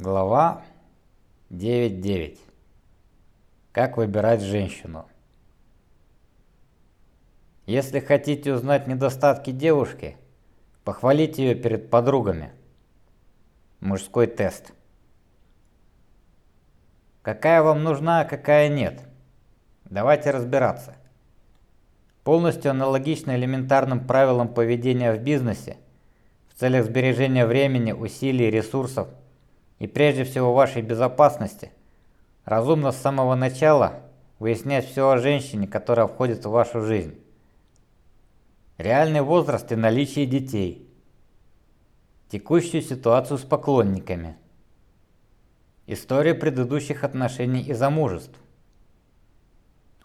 Глава 9.9. Как выбирать женщину? Если хотите узнать недостатки девушки, похвалите ее перед подругами. Мужской тест. Какая вам нужна, а какая нет? Давайте разбираться. Полностью аналогично элементарным правилам поведения в бизнесе, в целях сбережения времени, усилий, ресурсов и прежде всего вашей безопасности, разумно с самого начала выяснять все о женщине, которая входит в вашу жизнь. Реальный возраст и наличие детей. Текущую ситуацию с поклонниками. Историю предыдущих отношений и замужеств.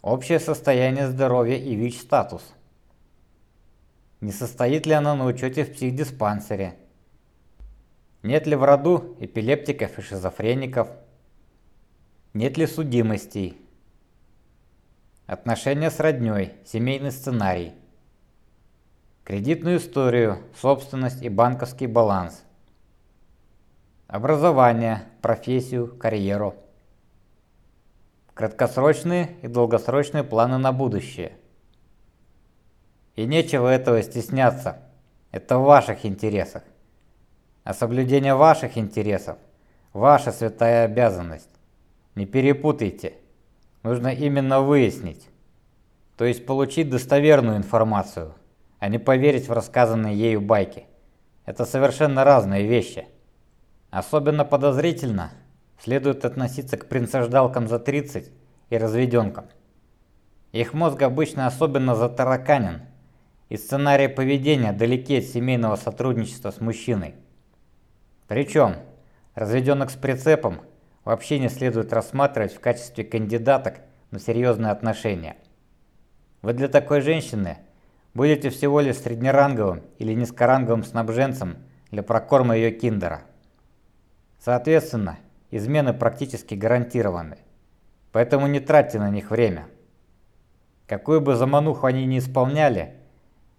Общее состояние здоровья и ВИЧ-статус. Не состоит ли она на учете в психдиспансере? Нет ли в роду эпилептиков и шизофреников? Нет ли судимостей? Отношения с роднёй, семейный сценарий. Кредитную историю, собственность и банковский баланс. Образование, профессию, карьеру. Краткосрочные и долгосрочные планы на будущее. И нечего этого стесняться. Это в ваших интересах. А соблюдение ваших интересов – ваша святая обязанность. Не перепутайте. Нужно именно выяснить, то есть получить достоверную информацию, а не поверить в рассказанные ею байки. Это совершенно разные вещи. Особенно подозрительно следует относиться к принцеждалкам за 30 и разведенкам. Их мозг обычно особенно затараканен, и сценарии поведения далеки от семейного сотрудничества с мужчиной. Причем, разведенных с прицепом вообще не следует рассматривать в качестве кандидаток на серьезные отношения. Вы для такой женщины будете всего лишь среднеранговым или низкоранговым снабженцем для прокорма ее киндера. Соответственно, измены практически гарантированы, поэтому не тратьте на них время. Какую бы замануху они ни исполняли,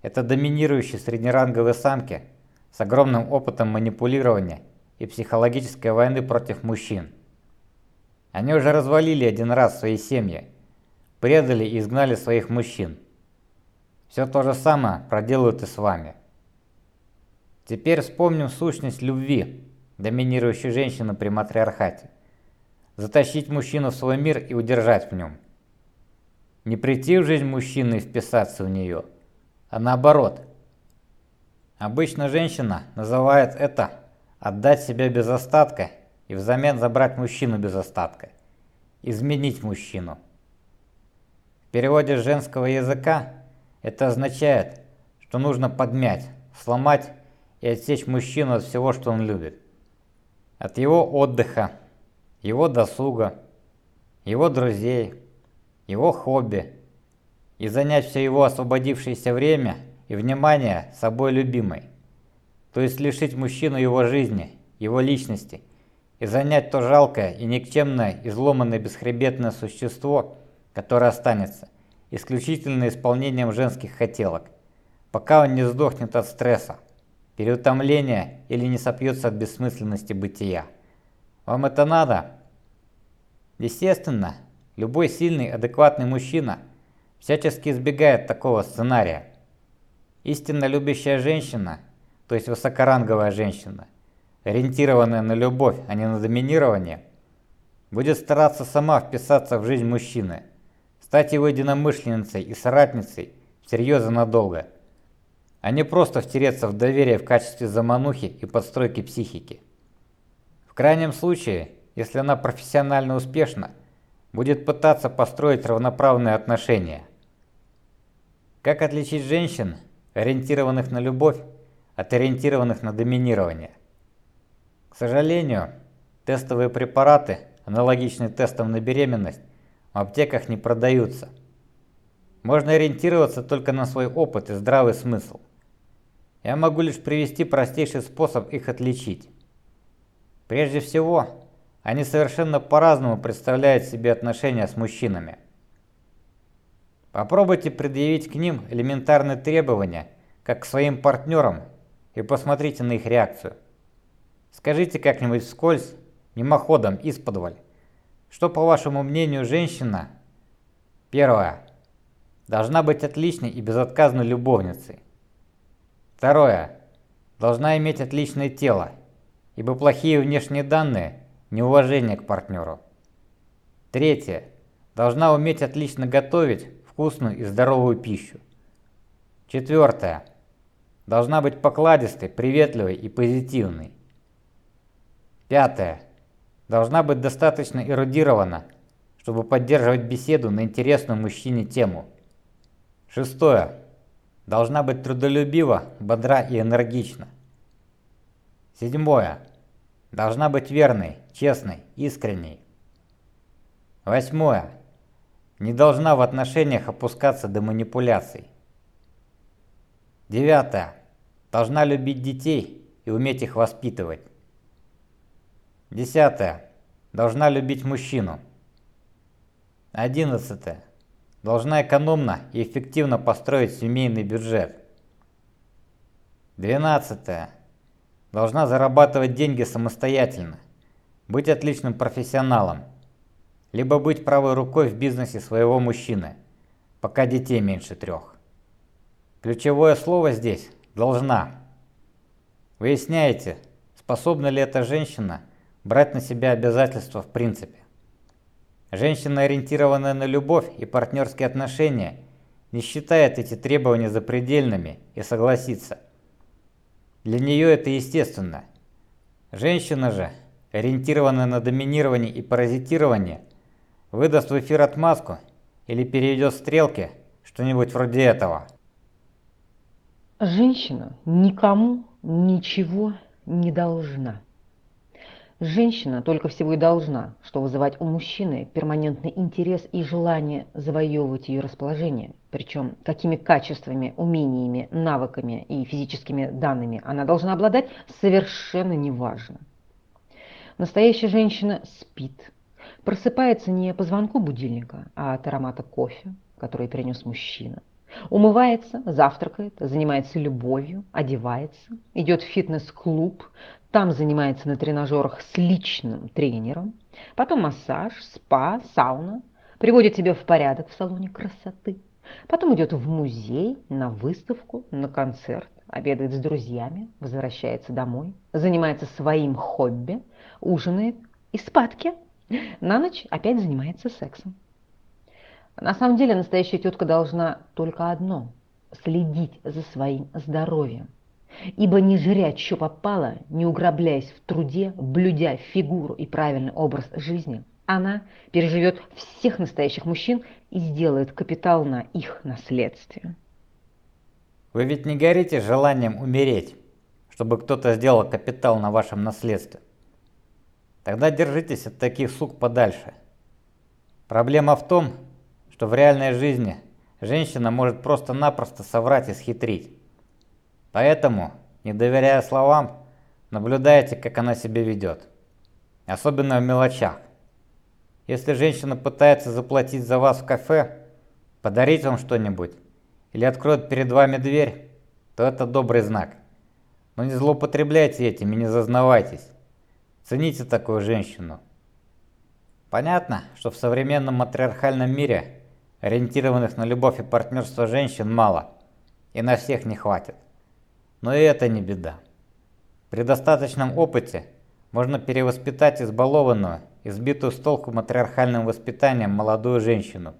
это доминирующие среднеранговые самки – с огромным опытом манипулирования и психологической войны против мужчин. Они уже развалили один раз свои семьи, предали и изгнали своих мужчин. Все то же самое проделают и с вами. Теперь вспомним сущность любви, доминирующей женщины при матриархате. Затащить мужчину в свой мир и удержать в нем. Не прийти в жизнь мужчины и вписаться в нее, а наоборот – Обычно женщина называет это отдать себя без остатка и взамен забрать мужчину без остатка. Изменить мужчину. В переводе с женского языка это означает, что нужно подмять, сломать и отсечь мужчину от всего, что он любит. От его отдыха, его досуга, его друзей, его хобби и занять все его освободившееся время – и внимания собой любимой. То есть лишить мужчину его жизни, его личности и занять то жалкое и никчемное, изломанное бесхребетное существо, которое останется, исключительно исполнением женских хотелок, пока он не сдохнет от стресса, переутомления или не сопьется от бессмысленности бытия. Вам это надо? Естественно, любой сильный, адекватный мужчина всячески избегает такого сценария. Истинно любящая женщина, то есть высокоранговая женщина, ориентированная на любовь, а не на доминирование, будет стараться сама вписаться в жизнь мужчины, стать его единомышленницей и соратницей всерьез и надолго, а не просто втереться в доверие в качестве заманухи и подстройки психики. В крайнем случае, если она профессионально успешна, будет пытаться построить равноправные отношения. Как отличить женщин, ориентированных на любовь, от ориентированных на доминирование. К сожалению, тестовые препараты, аналогичные тестам на беременность, в аптеках не продаются. Можно ориентироваться только на свой опыт и здравый смысл. Я могу лишь привести простейший способ их отличить. Прежде всего, они совершенно по-разному представляют себе отношения с мужчинами. Попробуйте предъявить к ним элементарные требования, как к своим партнерам, и посмотрите на их реакцию. Скажите как-нибудь вскользь мимоходом, исподволь. Что, по вашему мнению, женщина? Первое. Должна быть отличной и безотказной любовницей. Второе. Должна иметь отличное тело, ибо плохие внешние данные – неуважение к партнеру. Третье. Должна уметь отлично готовить вкусную и здоровую пищу. Четвертое. Должна быть покладистой, приветливой и позитивной. Пятое. Должна быть достаточно эрудирована, чтобы поддерживать беседу на интересную мужчине тему. Шестое. Должна быть трудолюбива, бодра и энергична. Седьмое. Должна быть верной, честной, искренней. Восьмое. Не должна в отношениях опускаться до манипуляций. Девятое. Должна любить детей и уметь их воспитывать. Десятое. Должна любить мужчину. Одиннадцатое. Должна экономно и эффективно построить семейный бюджет. Двенадцатое. Должна зарабатывать деньги самостоятельно. Быть отличным профессионалом. Либо быть правой рукой в бизнесе своего мужчины, пока детей меньше трех. Ключевое слово здесь «должна». Выясняете, способна ли эта женщина брать на себя обязательства в принципе. Женщина, ориентированная на любовь и партнерские отношения, не считает эти требования запредельными и согласится. Для нее это естественно. Женщина же, ориентированная на доминирование и паразитирование, выдаст в эфир отмазку или перейдет стрелки, что-нибудь вроде этого. Женщина никому ничего не должна. Женщина только всего и должна, что вызывать у мужчины перманентный интерес и желание завоевывать ее расположение. Причем какими качествами, умениями, навыками и физическими данными она должна обладать, совершенно неважно. Настоящая женщина спит, просыпается не по звонку будильника, а от аромата кофе, который принес мужчина – Умывается, завтракает, занимается любовью, одевается, идет в фитнес-клуб, там занимается на тренажерах с личным тренером, потом массаж, спа, сауна, приводит себя в порядок в салоне красоты, потом идет в музей, на выставку, на концерт, обедает с друзьями, возвращается домой, занимается своим хобби, ужинает и спадки. На ночь опять занимается сексом. На самом деле настоящая тетка должна только одно – следить за своим здоровьем. Ибо не жря, что попало, не уграбляясь в труде, блюдя фигуру и правильный образ жизни, она переживет всех настоящих мужчин и сделает капитал на их наследстве. Вы ведь не горите желанием умереть, чтобы кто-то сделал капитал на вашем наследстве. Тогда держитесь от таких сук подальше. Проблема в том, что в реальной жизни женщина может просто-напросто соврать и схитрить. Поэтому, не доверяя словам, наблюдайте, как она себя ведет. Особенно в мелочах. Если женщина пытается заплатить за вас в кафе, подарить вам что-нибудь или откроет перед вами дверь, то это добрый знак. Но не злоупотребляйте этим и не зазнавайтесь. Цените такую женщину. Понятно, что в современном матриархальном мире Ориентированных на любовь и партнерство женщин мало, и на всех не хватит. Но и это не беда. При достаточном опыте можно перевоспитать избалованную, избитую с толку матриархальным воспитанием молодую женщину,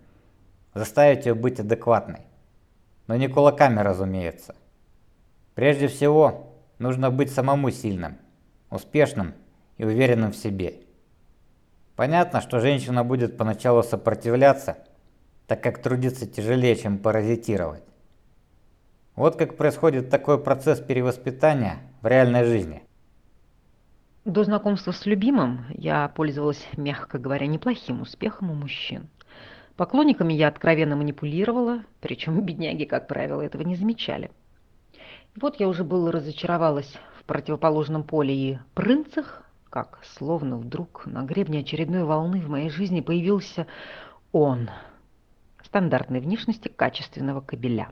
заставить ее быть адекватной. Но не кулаками, разумеется. Прежде всего, нужно быть самому сильным, успешным и уверенным в себе. Понятно, что женщина будет поначалу сопротивляться – так как трудиться тяжелее, чем паразитировать. Вот как происходит такой процесс перевоспитания в реальной жизни. До знакомства с любимым я пользовалась, мягко говоря, неплохим успехом у мужчин. Поклонниками я откровенно манипулировала, причем бедняги, как правило, этого не замечали. Вот я уже было разочаровалась в противоположном поле и принцах, как словно вдруг на гребне очередной волны в моей жизни появился он – стандартной внешности качественного кабеля.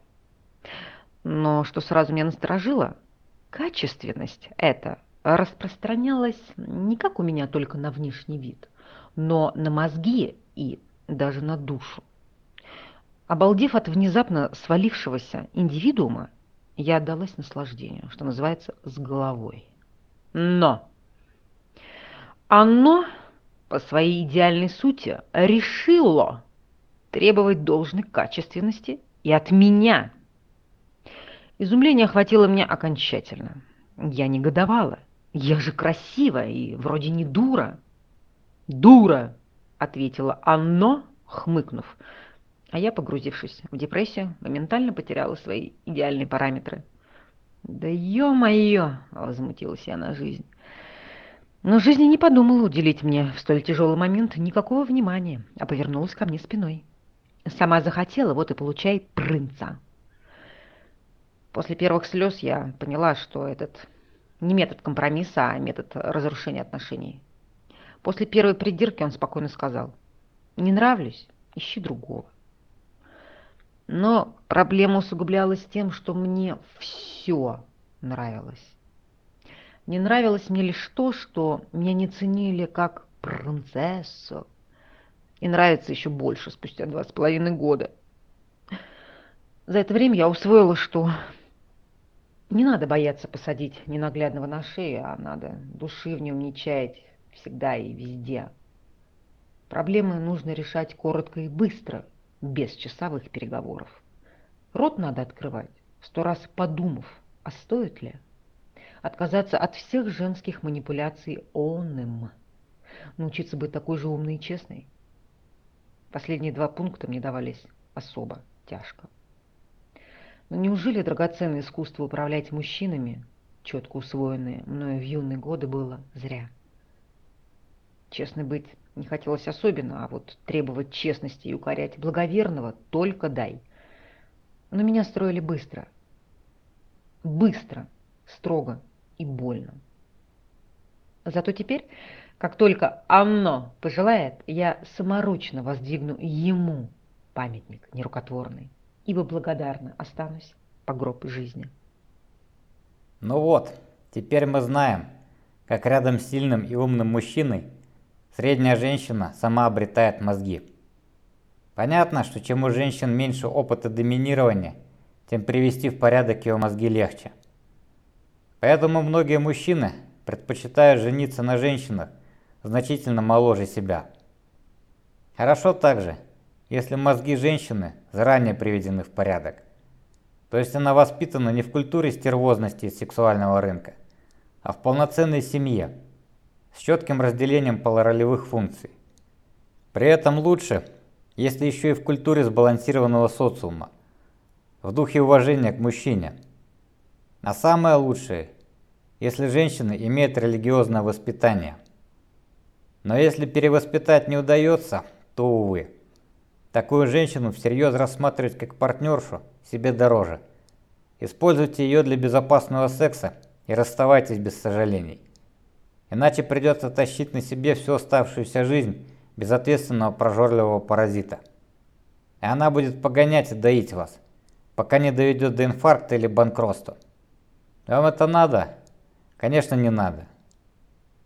Но что сразу меня насторожило, качественность эта распространялась не как у меня только на внешний вид, но на мозги и даже на душу. Обалдев от внезапно свалившегося индивидуума, я отдалась наслаждению, что называется, с головой. Но оно по своей идеальной сути решило требовать должной качественности и от меня. Изумление охватило меня окончательно. Я негодовала. Я же красивая и вроде не дура. Дура, ответила оно, хмыкнув. А я, погрузившись в депрессию, моментально потеряла свои идеальные параметры. «Да ё-моё!» — возмутилась я на жизнь. Но жизнь не подумала уделить мне в столь тяжелый момент никакого внимания, а повернулась ко мне спиной. Сама захотела, вот и получай принца. После первых слез я поняла, что этот не метод компромисса, а метод разрушения отношений. После первой придирки он спокойно сказал, «Не нравлюсь, ищи другого». Но проблема усугублялась тем, что мне все нравилось. Не нравилось мне лишь то, что меня не ценили как принцессу. И нравится еще больше спустя два с половиной года. За это время я усвоила, что не надо бояться посадить ненаглядного на шею, а надо души в нем не чаять всегда и везде. Проблемы нужно решать коротко и быстро, без часовых переговоров. Рот надо открывать, сто раз подумав, а стоит ли? Отказаться от всех женских манипуляций онным. Научиться быть такой же умной и честной. Последние два пункта мне давались особо тяжко. Но неужели драгоценное искусство управлять мужчинами, четко усвоенное мною в юные годы, было зря? Честно быть не хотелось особенно, а вот требовать честности и укорять благоверного только дай. Но меня строили быстро. Быстро, строго и больно. Зато теперь, как только оно пожелает, я саморучно воздвигну ему памятник нерукотворный ибо благодарна останусь по гроб жизни. Ну вот, теперь мы знаем, как рядом с сильным и умным мужчиной средняя женщина сама обретает мозги. Понятно, что чем у женщин меньше опыта доминирования, тем привести в порядок ее мозги легче. Поэтому многие мужчины предпочитают жениться на женщинах значительно моложе себя. Хорошо также, если мозги женщины заранее приведены в порядок. То есть она воспитана не в культуре стервозности и сексуального рынка, а в полноценной семье с четким разделением полуролевых функций. При этом лучше, если еще и в культуре сбалансированного социума, в духе уважения к мужчине. А самое лучшее, если женщина имеет религиозное воспитание. Но если перевоспитать не удается, то увы. Такую женщину всерьез рассматривать как партнершу себе дороже. Используйте ее для безопасного секса и расставайтесь без сожалений. Иначе придется тащить на себе всю оставшуюся жизнь безответственного прожорливого паразита. И она будет погонять и доить вас, пока не доведет до инфаркта или банкротства. Вам это надо? Конечно, не надо.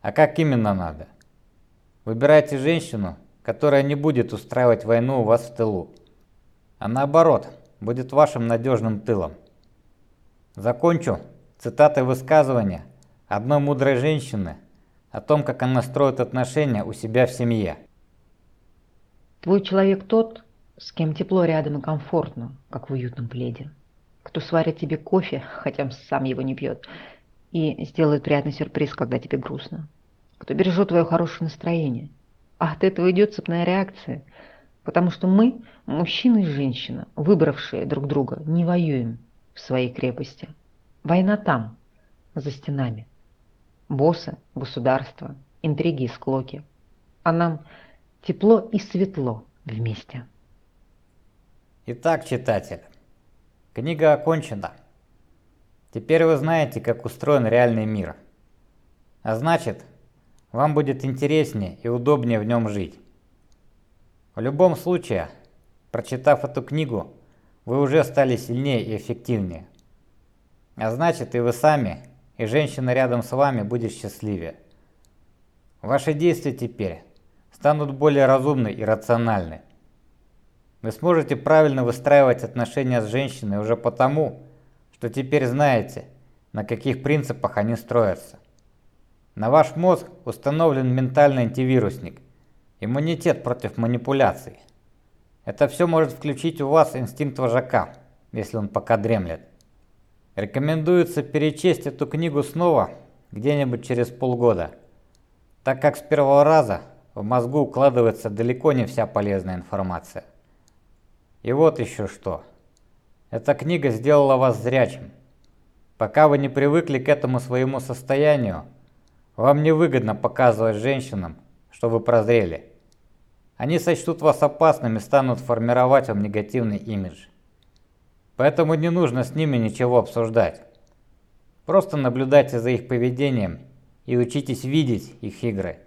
А как именно надо? Выбирайте женщину, которая не будет устраивать войну у вас в тылу, а наоборот, будет вашим надежным тылом. Закончу цитатой высказывания одной мудрой женщины о том, как она строит отношения у себя в семье. Твой человек тот, с кем тепло рядом и комфортно, как в уютном пледе. Кто сварит тебе кофе, хотя сам его не пьет, и сделает приятный сюрприз, когда тебе грустно. Кто бережет твое хорошее настроение – а от этого идет цепная реакция. Потому что мы, мужчина и женщина, выбравшие друг друга, не воюем в своей крепости. Война там, за стенами. Боссы, государство, интриги и склоки. А нам тепло и светло вместе. Итак, читатель, книга окончена. Теперь вы знаете, как устроен реальный мир. А значит, вам будет интереснее и удобнее в нем жить. В любом случае, прочитав эту книгу, вы уже стали сильнее и эффективнее. А значит, и вы сами и женщина рядом с вами будет счастливее. Ваши действия теперь станут более разумны и рациональны. Вы сможете правильно выстраивать отношения с женщиной уже потому, что теперь знаете, на каких принципах они строятся. На ваш мозг установлен ментальный антивирусник, иммунитет против манипуляций. Это все может включить у вас инстинкт вожака, если он пока дремлет. Рекомендуется перечесть эту книгу снова где-нибудь через полгода, так как с первого раза в мозгу укладывается далеко не вся полезная информация. И вот еще что. Эта книга сделала вас зрячим. Пока вы не привыкли к этому своему состоянию, вам невыгодно показывать женщинам, что вы прозрели. Они сочтут вас опасным и станут формировать вам негативный имидж. Поэтому не нужно с ними ничего обсуждать. Просто наблюдайте за их поведением и учитесь видеть их игры.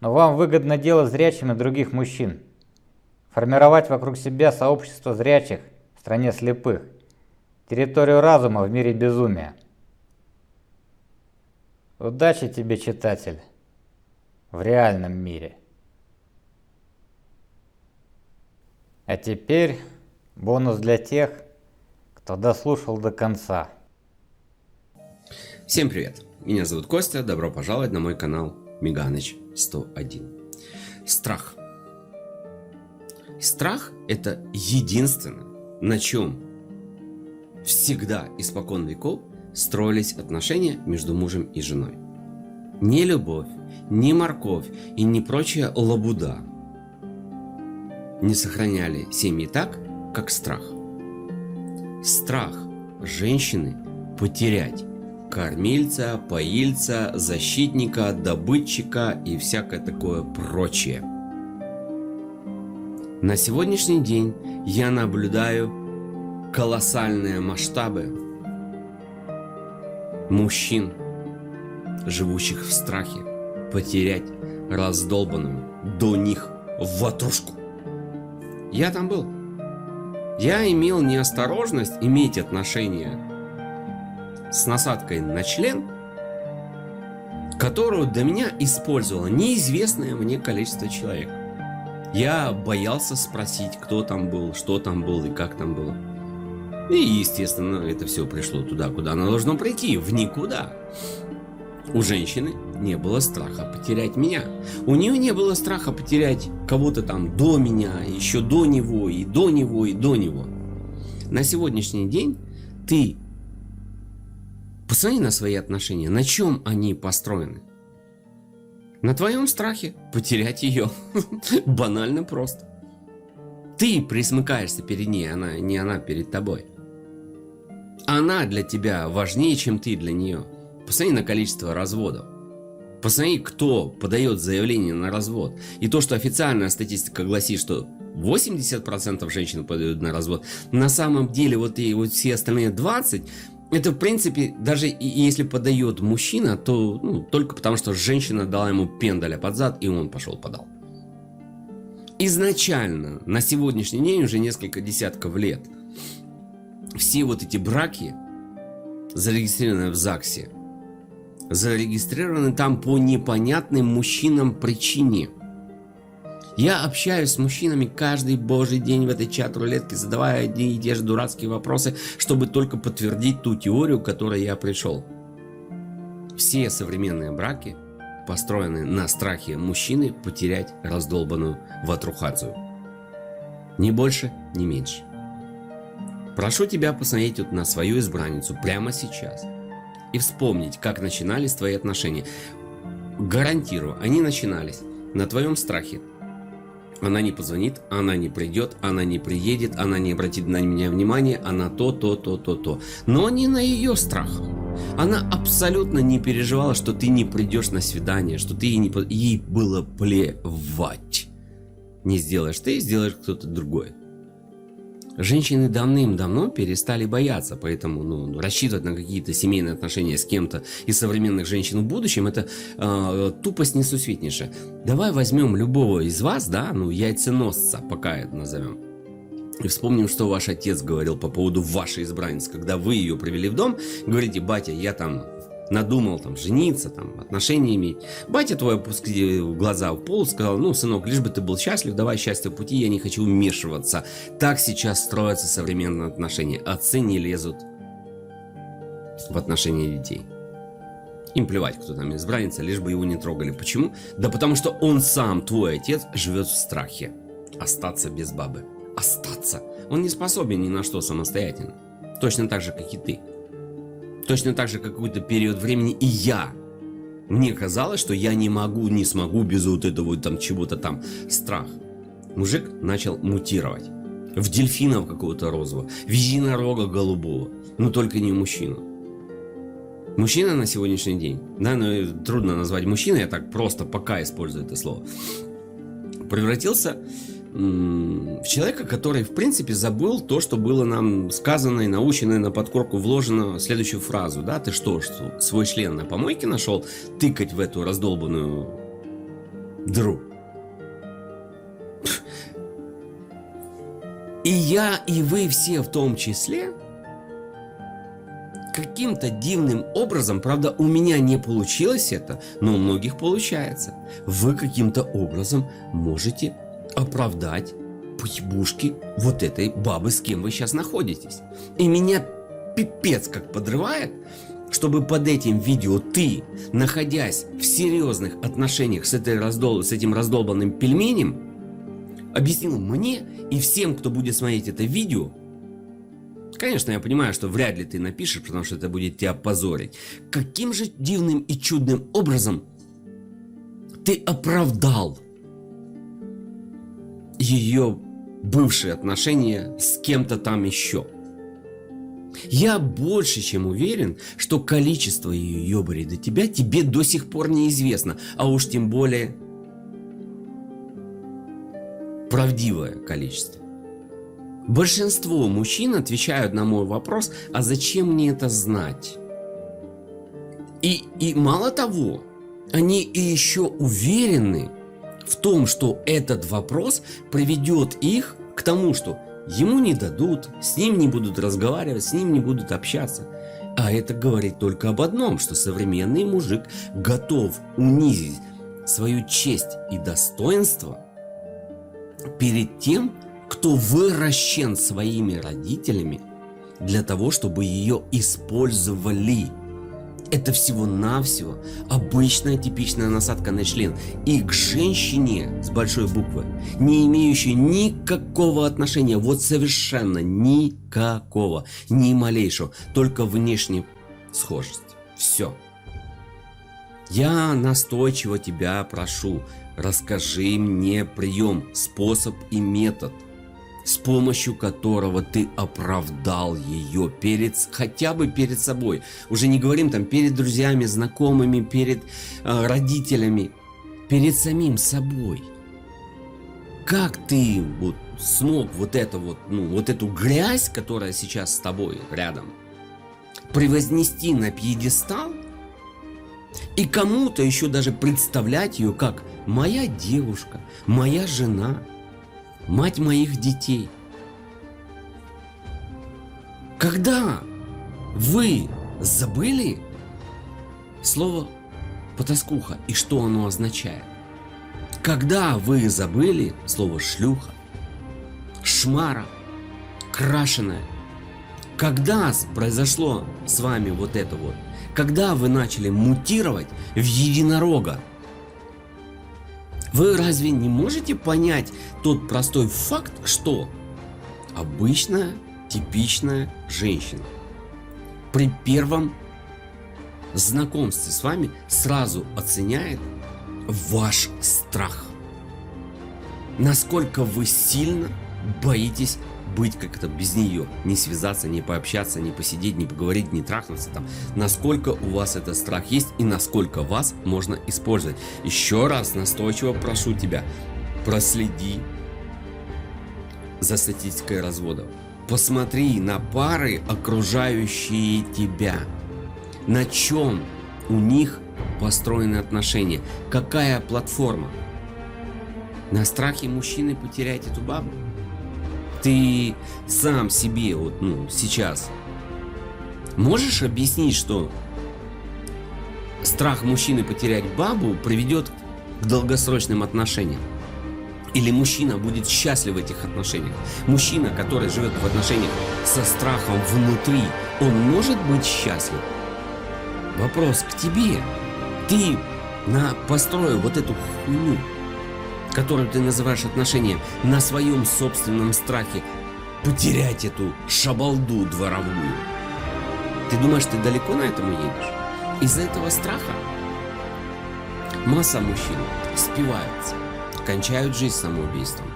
Но вам выгодно делать зрячими других мужчин. Формировать вокруг себя сообщество зрячих в стране слепых. Территорию разума в мире безумия. Удачи тебе, читатель, в реальном мире. А теперь бонус для тех, кто дослушал до конца. Всем привет! Меня зовут Костя, добро пожаловать на мой канал Миганыч 101. Страх. Страх это единственное, на чем всегда испокон веков строились отношения между мужем и женой. Не любовь, не морковь и не прочая лабуда не сохраняли семьи так, как страх. Страх женщины потерять кормильца, поильца, защитника, добытчика и всякое такое прочее. На сегодняшний день я наблюдаю колоссальные масштабы мужчин, живущих в страхе, потерять раздолбанную до них ватрушку. Я там был. Я имел неосторожность иметь отношения с насадкой на член, которую до меня использовало неизвестное мне количество человек. Я боялся спросить, кто там был, что там был и как там было. И, естественно, это все пришло туда, куда оно должно прийти, в никуда. У женщины не было страха потерять меня. У нее не было страха потерять кого-то там до меня, еще до него, и до него, и до него. На сегодняшний день ты посмотри на свои отношения, на чем они построены. На твоем страхе потерять ее. Банально просто. Ты присмыкаешься перед ней, она не она перед тобой. Она для тебя важнее, чем ты для нее. Посмотри на количество разводов. Посмотри, кто подает заявление на развод. И то, что официальная статистика гласит, что 80% женщин подают на развод, на самом деле вот и вот все остальные 20, это, в принципе, даже если подает мужчина, то ну, только потому, что женщина дала ему пендаля под зад, и он пошел подал. Изначально, на сегодняшний день, уже несколько десятков лет, все вот эти браки, зарегистрированные в ЗАГСе, зарегистрированы там по непонятным мужчинам причине – я общаюсь с мужчинами каждый божий день в этой чат-рулетке, задавая одни и те же дурацкие вопросы, чтобы только подтвердить ту теорию, к которой я пришел. Все современные браки построены на страхе мужчины потерять раздолбанную ватрухацию. Ни больше, ни меньше. Прошу тебя посмотреть вот на свою избранницу прямо сейчас и вспомнить, как начинались твои отношения. Гарантирую, они начинались на твоем страхе, она не позвонит, она не придет, она не приедет, она не обратит на меня внимания, она то, то, то, то, то. Но не на ее страх. Она абсолютно не переживала, что ты не придешь на свидание, что ты ей не... Ей было плевать. Не сделаешь ты, сделаешь кто-то другой. Женщины давным-давно перестали бояться, поэтому ну, рассчитывать на какие-то семейные отношения с кем-то из современных женщин в будущем это э, тупость несусветнейшая. Давай возьмем любого из вас, да, ну яйценосца, пока это назовем. И вспомним, что ваш отец говорил по поводу вашей избранницы. Когда вы ее привели в дом, говорите, батя, я там надумал там жениться, там отношения иметь. Батя твой опустил глаза в пол, сказал, ну, сынок, лишь бы ты был счастлив, давай счастье в пути, я не хочу вмешиваться. Так сейчас строятся современные отношения. Отцы не лезут в отношения детей. Им плевать, кто там избранница, лишь бы его не трогали. Почему? Да потому что он сам, твой отец, живет в страхе. Остаться без бабы. Остаться. Он не способен ни на что самостоятельно. Точно так же, как и ты. Точно так же, какой-то период времени и я. Мне казалось, что я не могу, не смогу без вот этого там чего-то там. Страх. Мужик начал мутировать. В дельфинов какого-то розового, в единорога голубого. Но только не мужчину. Мужчина на сегодняшний день, да, ну трудно назвать мужчиной, я так просто пока использую это слово, превратился человека, который, в принципе, забыл то, что было нам сказано и научено, и на подкорку вложено следующую фразу, да, ты что, что свой член на помойке нашел, тыкать в эту раздолбанную дыру. И я, и вы все в том числе – каким-то дивным образом, правда, у меня не получилось это, но у многих получается. Вы каким-то образом можете оправдать путебушки вот этой бабы, с кем вы сейчас находитесь. И меня пипец как подрывает, чтобы под этим видео ты, находясь в серьезных отношениях с, этой раздол... с этим раздолбанным пельменем, объяснил мне и всем, кто будет смотреть это видео, Конечно, я понимаю, что вряд ли ты напишешь, потому что это будет тебя позорить. Каким же дивным и чудным образом ты оправдал ее бывшие отношения с кем-то там еще? Я больше чем уверен, что количество ее ебари до тебя тебе до сих пор неизвестно, а уж тем более правдивое количество. Большинство мужчин отвечают на мой вопрос, а зачем мне это знать? И, и мало того, они и еще уверены в том, что этот вопрос приведет их к тому, что ему не дадут, с ним не будут разговаривать, с ним не будут общаться. А это говорит только об одном, что современный мужик готов унизить свою честь и достоинство перед тем, кто выращен своими родителями для того, чтобы ее использовали. Это всего-навсего обычная типичная насадка на член. И к женщине с большой буквы, не имеющей никакого отношения, вот совершенно никакого, ни малейшего, только внешне схожесть. Все. Я настойчиво тебя прошу, расскажи мне прием, способ и метод – с помощью которого ты оправдал ее перед, хотя бы перед собой. Уже не говорим там перед друзьями, знакомыми, перед э, родителями, перед самим собой. Как ты вот смог вот это вот, ну, вот эту грязь, которая сейчас с тобой рядом, превознести на пьедестал и кому-то еще даже представлять ее как моя девушка, моя жена – мать моих детей. Когда вы забыли слово потаскуха и что оно означает? Когда вы забыли слово шлюха, шмара, крашеная? Когда произошло с вами вот это вот? Когда вы начали мутировать в единорога? Вы разве не можете понять тот простой факт, что обычная типичная женщина при первом знакомстве с вами сразу оценяет ваш страх. Насколько вы сильно боитесь быть как-то без нее, не связаться, не пообщаться, не посидеть, не поговорить, не трахнуться там. Насколько у вас этот страх есть и насколько вас можно использовать. Еще раз настойчиво прошу тебя, проследи за статистикой разводов. Посмотри на пары, окружающие тебя. На чем у них построены отношения? Какая платформа? На страхе мужчины потерять эту бабу? Ты сам себе вот ну, сейчас можешь объяснить, что страх мужчины потерять бабу приведет к долгосрочным отношениям. Или мужчина будет счастлив в этих отношениях. Мужчина, который живет в отношениях со страхом внутри, он может быть счастлив? Вопрос к тебе. Ты на, построил вот эту хуйню, которую ты называешь отношения, на своем собственном страхе потерять эту шабалду дворовую. Ты думаешь, ты далеко на этом едешь? Из-за этого страха масса мужчин спиваются, кончают жизнь самоубийством.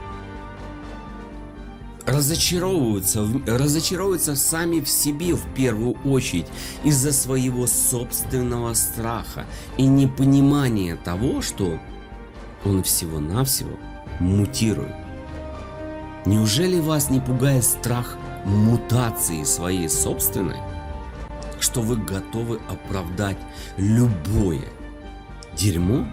Разочаровываются, разочаровываются сами в себе в первую очередь из-за своего собственного страха и непонимания того, что он всего-навсего мутирует. Неужели вас не пугает страх мутации своей собственной? что вы готовы оправдать любое дерьмо,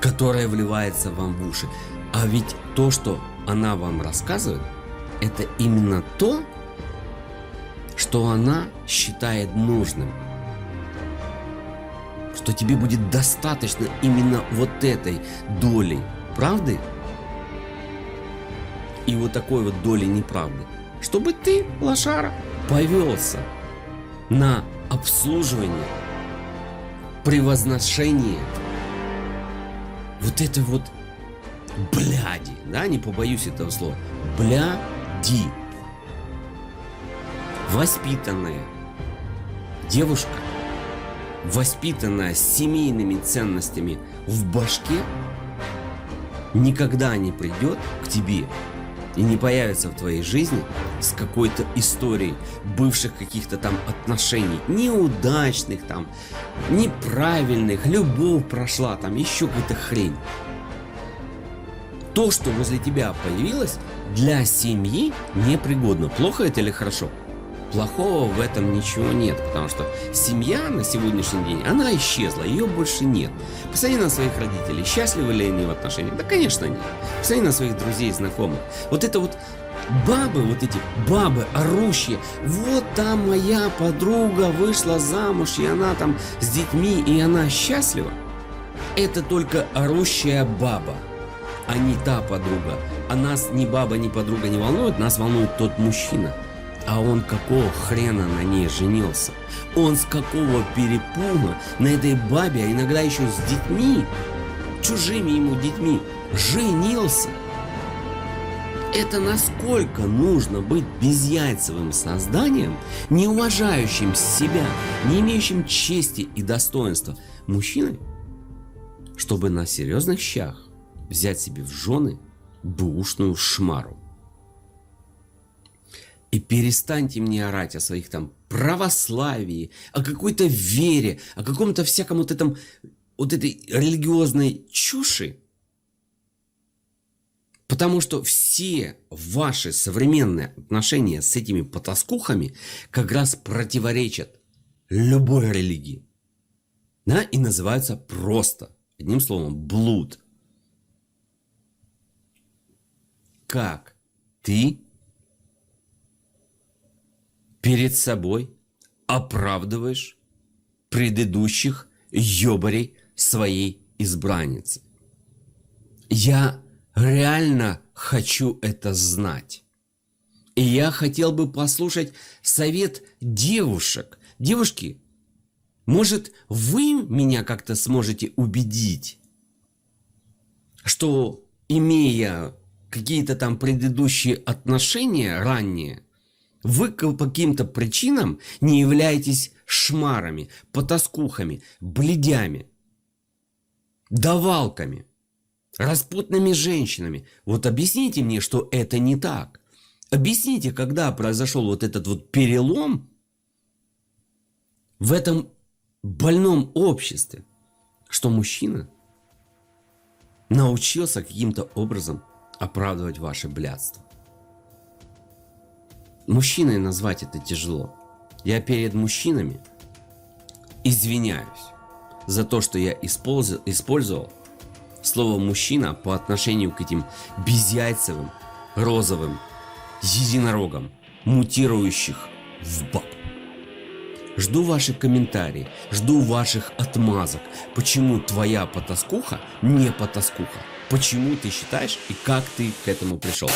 которое вливается вам в уши. А ведь то, что она вам рассказывает, это именно то, что она считает нужным. Что тебе будет достаточно именно вот этой доли правды и вот такой вот доли неправды, чтобы ты, лошара, повелся на обслуживание, превозношение вот это вот бляди, да, не побоюсь этого слова, бляди. Воспитанная девушка, воспитанная семейными ценностями в башке, никогда не придет к тебе и не появится в твоей жизни с какой-то историей бывших каких-то там отношений, неудачных там, неправильных, любовь прошла, там еще какая-то хрень. То, что возле тебя появилось, для семьи непригодно. Плохо это или хорошо? Плохого в этом ничего нет, потому что семья на сегодняшний день, она исчезла, ее больше нет. Посмотри на своих родителей, счастливы ли они в отношениях? Да, конечно, нет. Посмотри на своих друзей, знакомых. Вот это вот бабы, вот эти бабы орущие, вот там моя подруга вышла замуж, и она там с детьми, и она счастлива. Это только орущая баба, а не та подруга. А нас ни баба, ни подруга не волнует, нас волнует тот мужчина – а он какого хрена на ней женился? Он с какого перепуга на этой бабе, а иногда еще с детьми, чужими ему детьми, женился? Это насколько нужно быть безяйцевым созданием, не уважающим себя, не имеющим чести и достоинства мужчиной, чтобы на серьезных щах взять себе в жены бушную шмару. И перестаньте мне орать о своих там православии, о какой-то вере, о каком-то всяком вот этом, вот этой религиозной чуши. Потому что все ваши современные отношения с этими потаскухами как раз противоречат любой религии. Да, и называются просто, одним словом, блуд. Как ты перед собой оправдываешь предыдущих ёбарей своей избранницы. Я реально хочу это знать. И я хотел бы послушать совет девушек. Девушки, может, вы меня как-то сможете убедить, что имея какие-то там предыдущие отношения ранние, вы по каким-то причинам не являетесь шмарами, потаскухами, бледями, давалками, распутными женщинами. Вот объясните мне, что это не так. Объясните, когда произошел вот этот вот перелом в этом больном обществе, что мужчина научился каким-то образом оправдывать ваше блядство. Мужчиной назвать это тяжело. Я перед мужчинами извиняюсь за то, что я использовал, слово мужчина по отношению к этим безяйцевым, розовым единорогам, мутирующих в баб. Жду ваши комментарии, жду ваших отмазок. Почему твоя потаскуха не потаскуха? Почему ты считаешь и как ты к этому пришел?